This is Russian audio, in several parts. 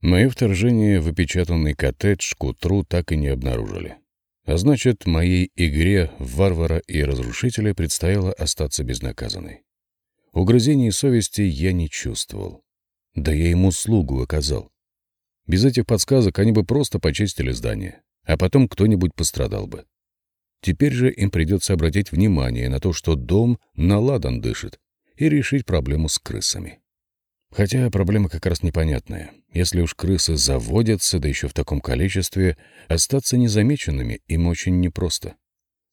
Мое вторжение в опечатанный коттедж к утру так и не обнаружили. А значит, моей игре в варвара и разрушителя предстояло остаться безнаказанной. Угрызений совести я не чувствовал. Да я ему слугу оказал. Без этих подсказок они бы просто почистили здание, а потом кто-нибудь пострадал бы. Теперь же им придется обратить внимание на то, что дом наладан дышит, и решить проблему с крысами. Хотя проблема как раз непонятная. Если уж крысы заводятся, да еще в таком количестве, остаться незамеченными им очень непросто.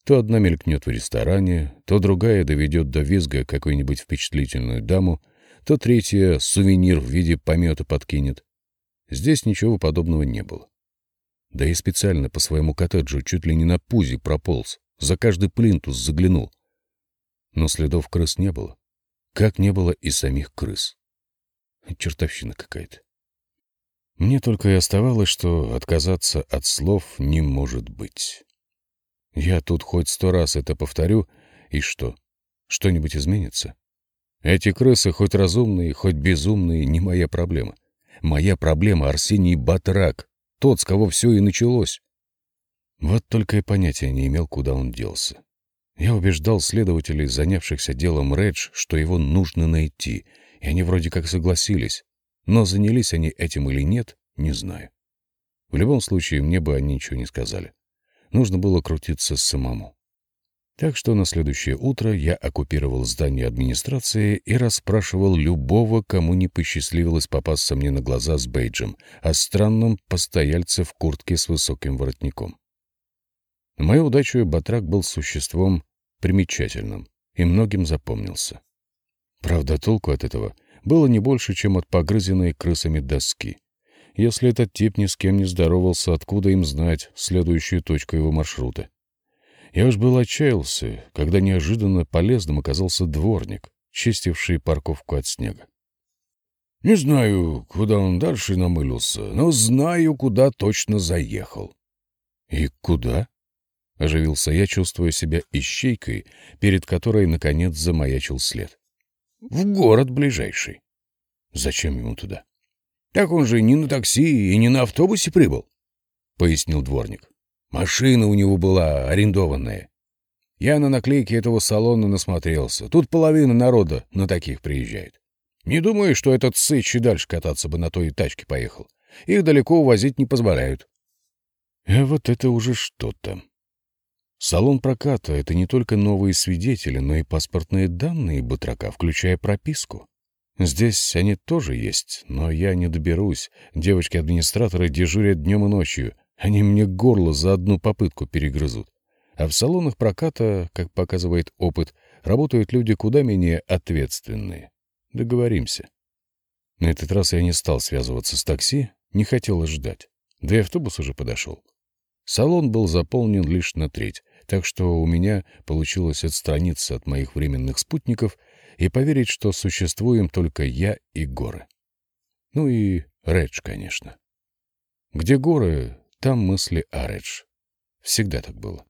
То одна мелькнет в ресторане, то другая доведет до визга какую-нибудь впечатлительную даму, то третья сувенир в виде помета подкинет. Здесь ничего подобного не было. Да и специально по своему коттеджу чуть ли не на пузе прополз, за каждый плинтус заглянул. Но следов крыс не было. Как не было и самих крыс. Чертовщина какая-то. Мне только и оставалось, что отказаться от слов не может быть. Я тут хоть сто раз это повторю, и что? Что-нибудь изменится? Эти крысы, хоть разумные, хоть безумные, не моя проблема. Моя проблема — Арсений Батрак, тот, с кого все и началось. Вот только и понятия не имел, куда он делся. Я убеждал следователей, занявшихся делом Редж, что его нужно найти — и они вроде как согласились. Но занялись они этим или нет, не знаю. В любом случае, мне бы они ничего не сказали. Нужно было крутиться самому. Так что на следующее утро я оккупировал здание администрации и расспрашивал любого, кому не посчастливилось попасться мне на глаза с бейджем, о странном постояльце в куртке с высоким воротником. На мою удачу Батрак был существом примечательным и многим запомнился. Правда, толку от этого было не больше, чем от погрызенной крысами доски. Если этот тип ни с кем не здоровался, откуда им знать следующую точку его маршрута? Я уж был отчаялся, когда неожиданно полезным оказался дворник, чистивший парковку от снега. Не знаю, куда он дальше намылился, но знаю, куда точно заехал. — И куда? — оживился я, чувствуя себя ищейкой, перед которой, наконец, замаячил след. В город ближайший. Зачем ему туда? Так он же не на такси и не на автобусе прибыл, — пояснил дворник. Машина у него была арендованная. Я на наклейке этого салона насмотрелся. Тут половина народа на таких приезжает. Не думаю, что этот сыч и дальше кататься бы на той тачке поехал. Их далеко увозить не позволяют. А вот это уже что-то. Салон проката — это не только новые свидетели, но и паспортные данные батрака, включая прописку. Здесь они тоже есть, но я не доберусь. Девочки-администраторы дежурят днем и ночью. Они мне горло за одну попытку перегрызут. А в салонах проката, как показывает опыт, работают люди куда менее ответственные. Договоримся. На этот раз я не стал связываться с такси, не хотел ждать. Да и автобус уже подошел. Салон был заполнен лишь на треть, так что у меня получилось отстраниться от моих временных спутников и поверить, что существуем только я и горы. Ну и Редж, конечно. Где горы, там мысли о Редж. Всегда так было.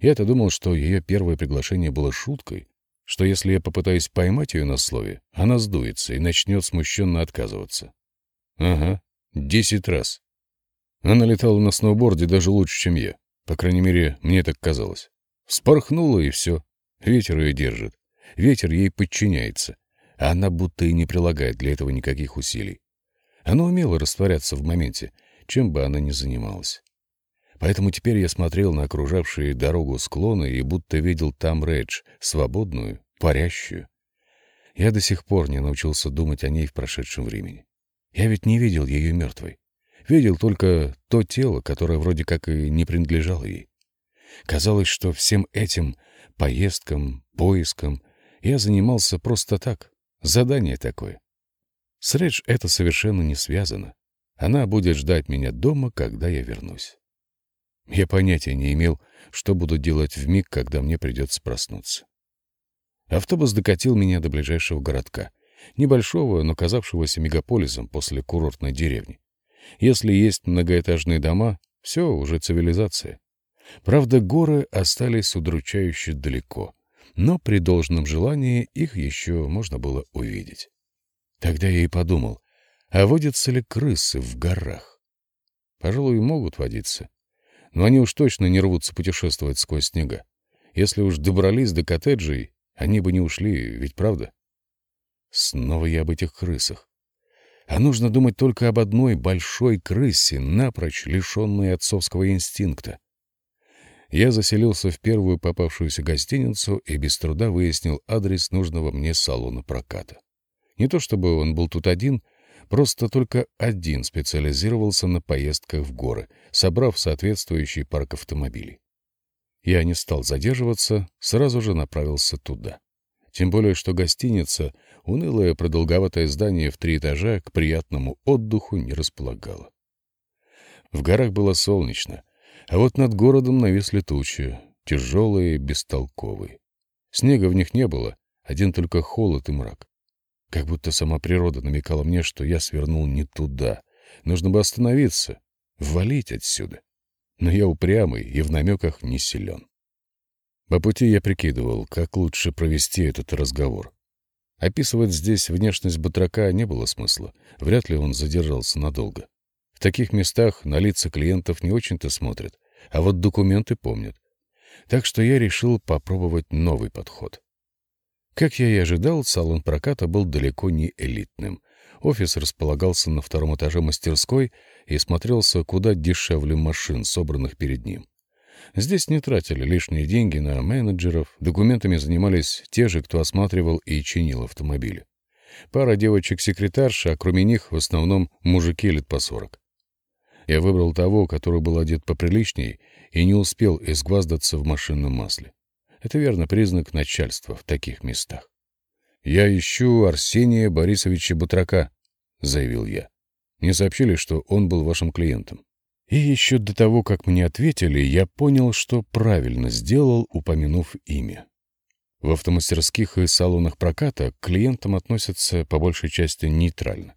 Я-то думал, что ее первое приглашение было шуткой, что если я попытаюсь поймать ее на слове, она сдуется и начнет смущенно отказываться. Ага, десять раз. Она летала на сноуборде даже лучше, чем я. По крайней мере, мне так казалось. Вспорхнула, и все. Ветер ее держит. Ветер ей подчиняется. А она будто и не прилагает для этого никаких усилий. Она умела растворяться в моменте, чем бы она ни занималась. Поэтому теперь я смотрел на окружавшие дорогу склоны и будто видел там Редж, свободную, парящую. Я до сих пор не научился думать о ней в прошедшем времени. Я ведь не видел ее мертвой. Видел только то тело, которое вроде как и не принадлежало ей. Казалось, что всем этим поездкам, поискам я занимался просто так. Задание такое. С Редж это совершенно не связано. Она будет ждать меня дома, когда я вернусь. Я понятия не имел, что буду делать в миг, когда мне придется проснуться. Автобус докатил меня до ближайшего городка, небольшого, но казавшегося мегаполисом после курортной деревни. Если есть многоэтажные дома, все, уже цивилизация. Правда, горы остались удручающе далеко, но при должном желании их еще можно было увидеть. Тогда я и подумал, А водятся ли крысы в горах? Пожалуй, могут водиться. Но они уж точно не рвутся путешествовать сквозь снега. Если уж добрались до коттеджей, они бы не ушли, ведь правда? Снова я об этих крысах. А нужно думать только об одной большой крысе, напрочь лишенной отцовского инстинкта. Я заселился в первую попавшуюся гостиницу и без труда выяснил адрес нужного мне салона проката. Не то чтобы он был тут один, просто только один специализировался на поездках в горы, собрав соответствующий парк автомобилей. Я не стал задерживаться, сразу же направился туда. Тем более, что гостиница, унылое продолговатое здание в три этажа, к приятному отдыху не располагала. В горах было солнечно, а вот над городом нависли тучи, тяжелые, бестолковые. Снега в них не было, один только холод и мрак. Как будто сама природа намекала мне, что я свернул не туда. Нужно бы остановиться, валить отсюда. Но я упрямый и в намеках не силен. По пути я прикидывал, как лучше провести этот разговор. Описывать здесь внешность батрака не было смысла. Вряд ли он задержался надолго. В таких местах на лица клиентов не очень-то смотрят, а вот документы помнят. Так что я решил попробовать новый подход. Как я и ожидал, салон проката был далеко не элитным. Офис располагался на втором этаже мастерской и смотрелся куда дешевле машин, собранных перед ним. Здесь не тратили лишние деньги на менеджеров, документами занимались те же, кто осматривал и чинил автомобили. Пара девочек-секретарш, а кроме них в основном мужики лет по сорок. Я выбрал того, который был одет поприличней и не успел изгваздаться в машинном масле. Это верно признак начальства в таких местах. «Я ищу Арсения Борисовича Батрака», — заявил я. «Не сообщили, что он был вашим клиентом?» И еще до того, как мне ответили, я понял, что правильно сделал, упомянув имя. В автомастерских и салонах проката к клиентам относятся по большей части нейтрально.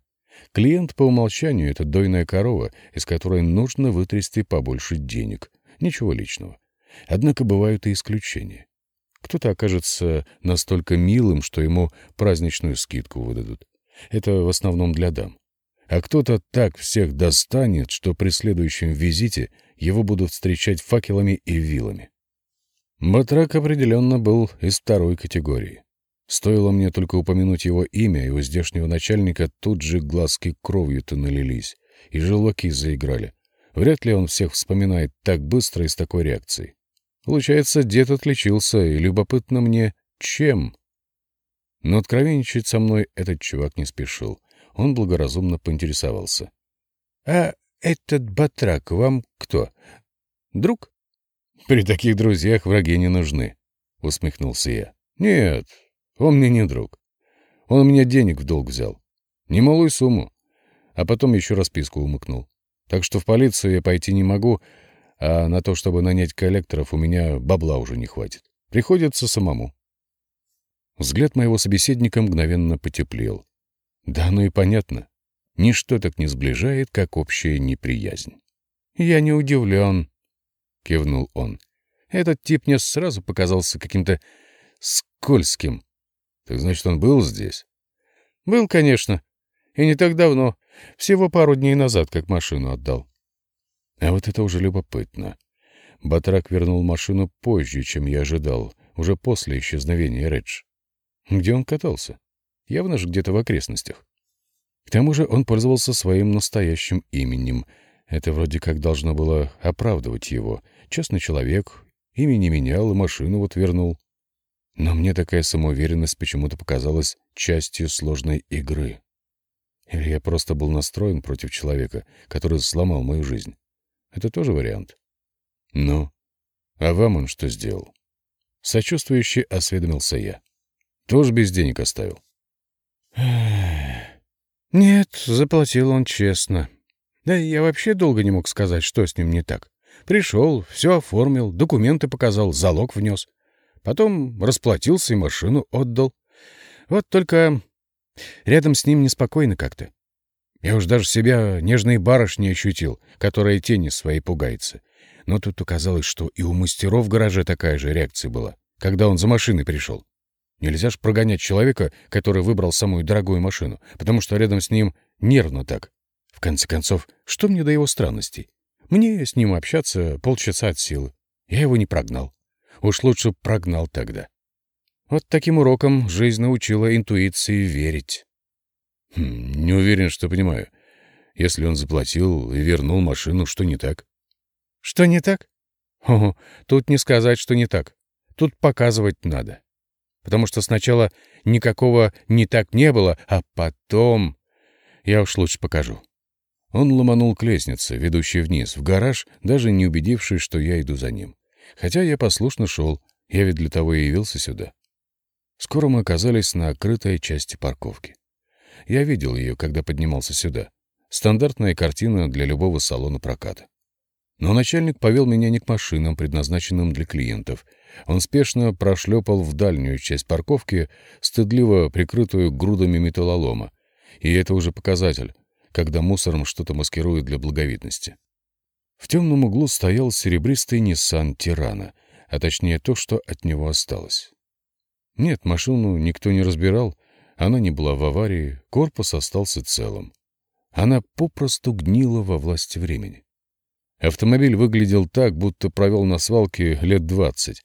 Клиент по умолчанию — это дойная корова, из которой нужно вытрясти побольше денег. Ничего личного. Однако бывают и исключения. Кто-то окажется настолько милым, что ему праздничную скидку выдадут. Это в основном для дам а кто-то так всех достанет, что при следующем визите его будут встречать факелами и вилами. Батрак определенно был из второй категории. Стоило мне только упомянуть его имя, и у здешнего начальника тут же глазки кровью-то налились, и желваки заиграли. Вряд ли он всех вспоминает так быстро и с такой реакцией. Получается, дед отличился, и любопытно мне, чем? Но откровенничать со мной этот чувак не спешил. Он благоразумно поинтересовался. — А этот батрак вам кто? Друг? — При таких друзьях враги не нужны, — усмехнулся я. — Нет, он мне не друг. Он у меня денег в долг взял. Немалую сумму. А потом еще расписку умыкнул. Так что в полицию я пойти не могу, а на то, чтобы нанять коллекторов, у меня бабла уже не хватит. Приходится самому. Взгляд моего собеседника мгновенно потеплел. Да, ну и понятно. Ничто так не сближает, как общая неприязнь. «Я не удивлен», — кивнул он. «Этот тип мне сразу показался каким-то скользким». «Так значит, он был здесь?» «Был, конечно. И не так давно. Всего пару дней назад, как машину отдал». А вот это уже любопытно. Батрак вернул машину позже, чем я ожидал, уже после исчезновения Редж. Где он катался? Явно же где-то в окрестностях. К тому же он пользовался своим настоящим именем. Это вроде как должно было оправдывать его. Честный человек, имя не менял и машину вот вернул. Но мне такая самоуверенность почему-то показалась частью сложной игры. Или я просто был настроен против человека, который сломал мою жизнь. Это тоже вариант. Ну, а вам он что сделал? Сочувствующе осведомился я. Тоже без денег оставил. Нет, заплатил он честно. Да я вообще долго не мог сказать, что с ним не так. Пришел, все оформил, документы показал, залог внес. Потом расплатился и машину отдал. Вот только рядом с ним неспокойно как-то. Я уж даже себя нежной барышней ощутил, которая тени своей пугается. Но тут оказалось, что и у мастеров в гараже такая же реакция была, когда он за машиной пришел. Нельзя ж прогонять человека, который выбрал самую дорогую машину, потому что рядом с ним нервно так. В конце концов, что мне до его странностей? Мне с ним общаться полчаса от силы. Я его не прогнал. Уж лучше прогнал тогда. Вот таким уроком жизнь научила интуиции верить. Хм, не уверен, что понимаю. Если он заплатил и вернул машину, что не так? Что не так? О, тут не сказать, что не так. Тут показывать надо. Потому что сначала никакого «не так» не было, а потом... Я уж лучше покажу. Он ломанул к лестнице, ведущей вниз, в гараж, даже не убедившись, что я иду за ним. Хотя я послушно шел, я ведь для того и явился сюда. Скоро мы оказались на открытой части парковки. Я видел ее, когда поднимался сюда. Стандартная картина для любого салона проката. Но начальник повел меня не к машинам, предназначенным для клиентов. Он спешно прошлепал в дальнюю часть парковки, стыдливо прикрытую грудами металлолома. И это уже показатель, когда мусором что-то маскируют для благовидности. В темном углу стоял серебристый Nissan Тирана, а точнее то, что от него осталось. Нет, машину никто не разбирал, она не была в аварии, корпус остался целым. Она попросту гнила во власти времени. Автомобиль выглядел так, будто провел на свалке лет двадцать.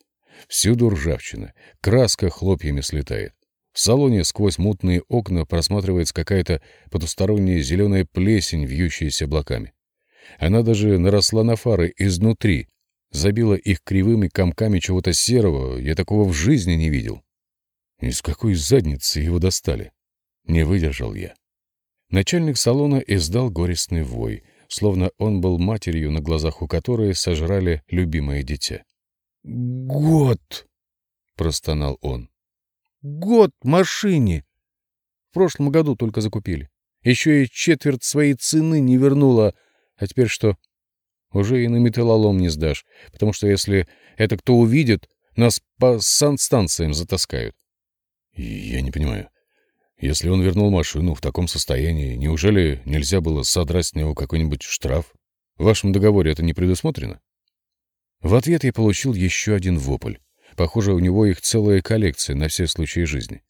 Всюду ржавчина, краска хлопьями слетает. В салоне сквозь мутные окна просматривается какая-то потусторонняя зеленая плесень, вьющаяся облаками. Она даже наросла на фары изнутри, забила их кривыми комками чего-то серого, я такого в жизни не видел. Из какой задницы его достали? Не выдержал я. Начальник салона издал горестный вой, словно он был матерью, на глазах у которой сожрали любимое дитя. «Год!» — простонал он. Год машине. В прошлом году только закупили. Еще и четверть своей цены не вернула. А теперь что? Уже и на металлолом не сдашь, потому что если это кто увидит, нас по санстанциям затаскают. Я не понимаю. Если он вернул машину в таком состоянии, неужели нельзя было содрать с него какой-нибудь штраф? В вашем договоре это не предусмотрено? В ответ я получил еще один вопль. Похоже, у него их целая коллекция на все случаи жизни.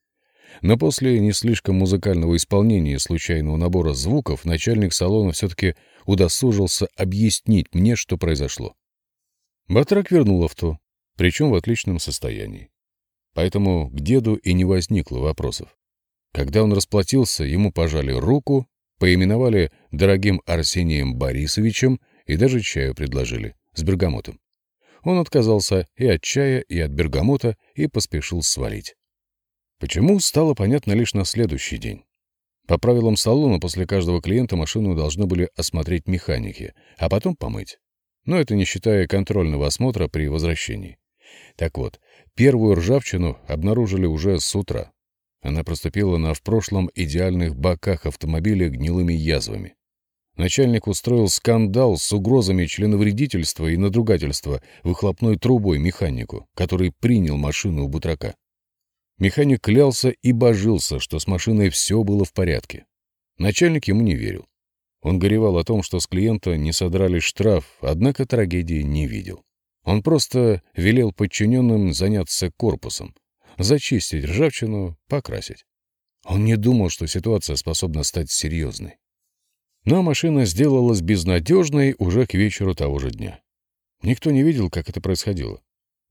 Но после не слишком музыкального исполнения случайного набора звуков начальник салона все-таки удосужился объяснить мне, что произошло. Батрак вернул авто, причем в отличном состоянии. Поэтому к деду и не возникло вопросов. Когда он расплатился, ему пожали руку, поименовали дорогим Арсением Борисовичем и даже чаю предложили с бергамотом. Он отказался и от чая, и от бергамота и поспешил свалить. Почему, стало понятно лишь на следующий день. По правилам салона после каждого клиента машину должны были осмотреть механики, а потом помыть. Но это не считая контрольного осмотра при возвращении. Так вот, первую ржавчину обнаружили уже с утра. Она проступила на в прошлом идеальных боках автомобиля гнилыми язвами. Начальник устроил скандал с угрозами членовредительства и надругательства выхлопной трубой механику, который принял машину у Бутрака. Механик клялся и божился, что с машиной все было в порядке. Начальник ему не верил. Он горевал о том, что с клиента не содрали штраф, однако трагедии не видел. Он просто велел подчиненным заняться корпусом, зачистить ржавчину, покрасить. Он не думал, что ситуация способна стать серьезной. Но машина сделалась безнадежной уже к вечеру того же дня. Никто не видел, как это происходило.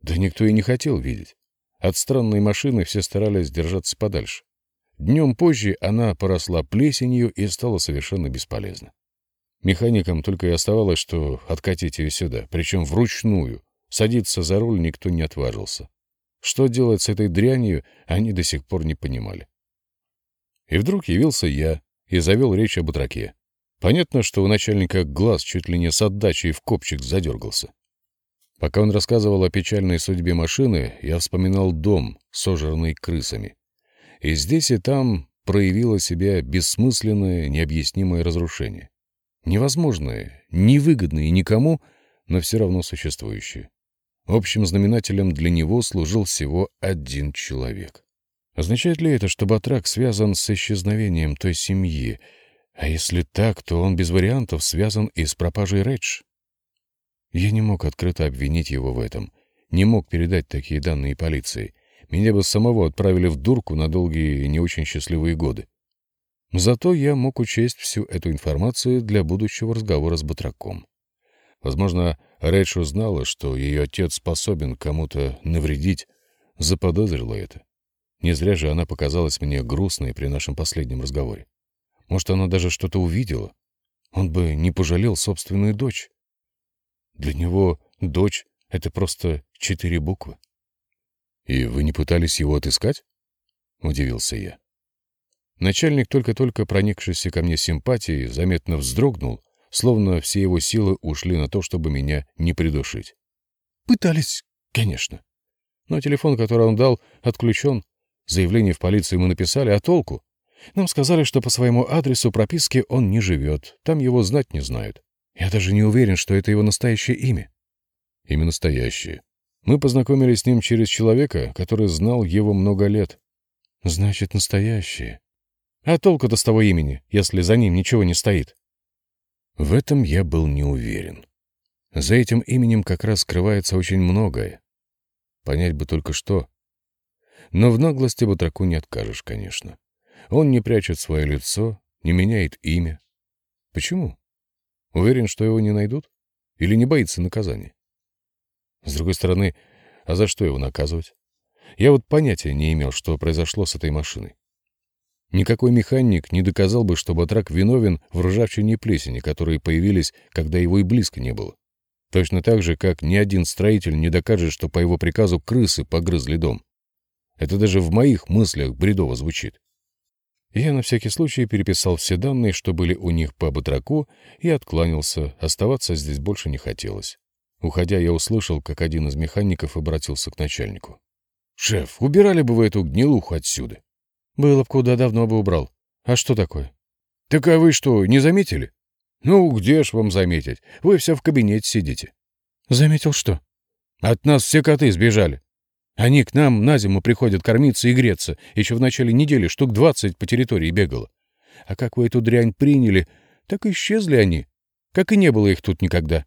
Да никто и не хотел видеть. От странной машины все старались держаться подальше. Днем позже она поросла плесенью и стала совершенно бесполезна. Механикам только и оставалось, что откатить ее сюда, причем вручную. Садиться за руль никто не отважился. Что делать с этой дрянью, они до сих пор не понимали. И вдруг явился я и завел речь об батраке. Понятно, что у начальника глаз чуть ли не с отдачей в копчик задергался. Пока он рассказывал о печальной судьбе машины, я вспоминал дом, сожранный крысами. И здесь и там проявило себя бессмысленное, необъяснимое разрушение. Невозможное, невыгодное никому, но все равно существующее. Общим знаменателем для него служил всего один человек. Означает ли это, что Батрак связан с исчезновением той семьи, а если так, то он без вариантов связан и с пропажей Редж. Я не мог открыто обвинить его в этом, не мог передать такие данные полиции, меня бы самого отправили в дурку на долгие и не очень счастливые годы. Зато я мог учесть всю эту информацию для будущего разговора с Батраком. Возможно, Рэдж узнала, что ее отец способен кому-то навредить, заподозрила это. Не зря же она показалась мне грустной при нашем последнем разговоре. Может, она даже что-то увидела. Он бы не пожалел собственную дочь. Для него дочь — это просто четыре буквы. «И вы не пытались его отыскать?» — удивился я. Начальник, только-только проникшийся ко мне симпатией, заметно вздрогнул, словно все его силы ушли на то, чтобы меня не придушить. «Пытались, конечно. Но телефон, который он дал, отключен. Заявление в полицию мы написали, а толку? Нам сказали, что по своему адресу прописки он не живет, там его знать не знают. Я даже не уверен, что это его настоящее имя». «Имя настоящее. Мы познакомились с ним через человека, который знал его много лет. Значит, настоящее. А толку-то с того имени, если за ним ничего не стоит? В этом я был не уверен. За этим именем как раз скрывается очень многое. Понять бы только что. Но в наглости Батраку не откажешь, конечно. Он не прячет свое лицо, не меняет имя. Почему? Уверен, что его не найдут? Или не боится наказания? С другой стороны, а за что его наказывать? Я вот понятия не имел, что произошло с этой машиной. Никакой механик не доказал бы, что Батрак виновен в ржавчине и плесени, которые появились, когда его и близко не было. Точно так же, как ни один строитель не докажет, что по его приказу крысы погрызли дом. Это даже в моих мыслях бредово звучит. Я на всякий случай переписал все данные, что были у них по Батраку, и откланялся, оставаться здесь больше не хотелось. Уходя, я услышал, как один из механиков обратился к начальнику. «Шеф, убирали бы вы эту гнилуху отсюда!» «Было бы куда, давно бы убрал. А что такое?» «Так а вы что, не заметили?» «Ну, где ж вам заметить? Вы все в кабинете сидите». «Заметил что?» «От нас все коты сбежали. Они к нам на зиму приходят кормиться и греться. Еще в начале недели штук двадцать по территории бегало. А как вы эту дрянь приняли, так исчезли они. Как и не было их тут никогда».